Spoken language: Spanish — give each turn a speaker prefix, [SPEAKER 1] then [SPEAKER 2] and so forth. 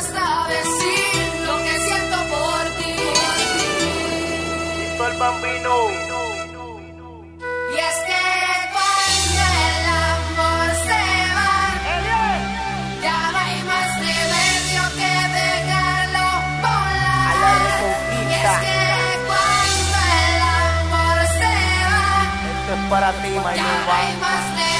[SPEAKER 1] cuesta decir lo que siento por ti. El bambino.
[SPEAKER 2] Y es que cuando el amor se va, ya no hay más remedio que dejarlo volar. Y es que cuando el amor se va,
[SPEAKER 1] esto es para ti,
[SPEAKER 2] ya no hay más remedio.